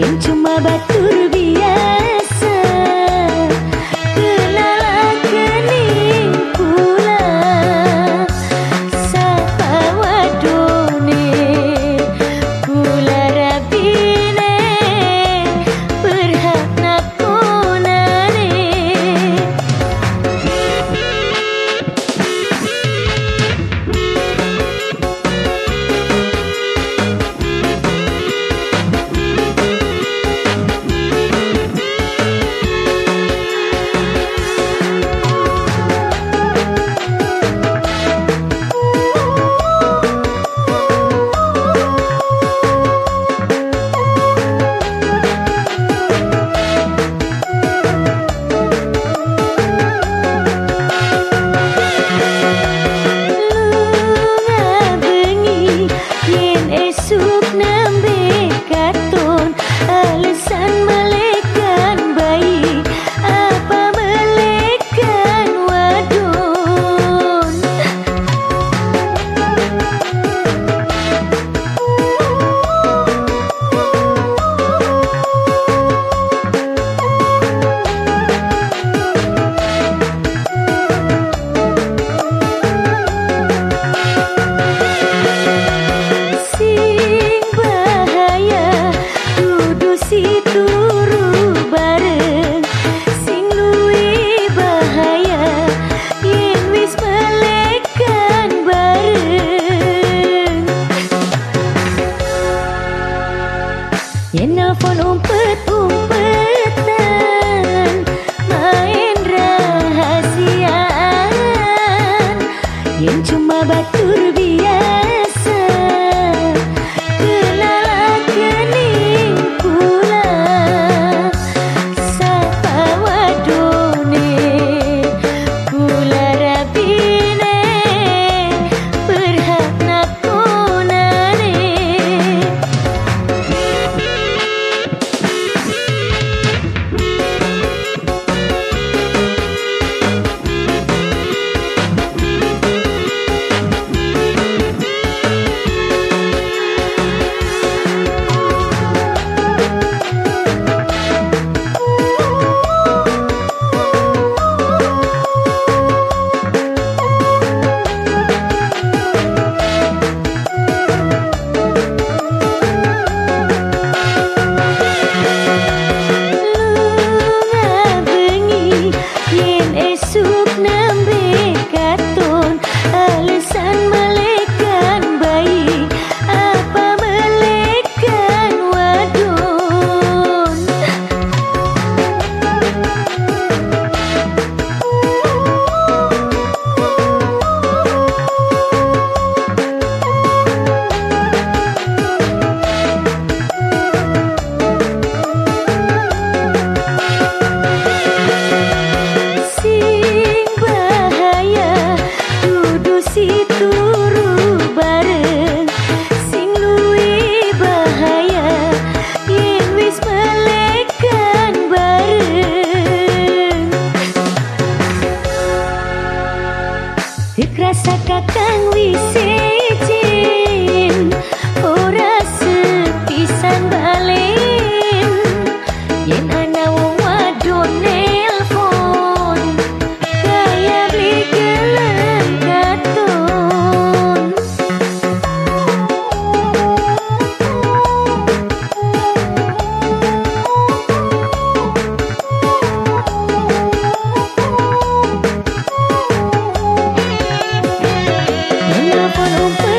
என் சும்மா பத்து kakang wis Nelpon umpet-umpet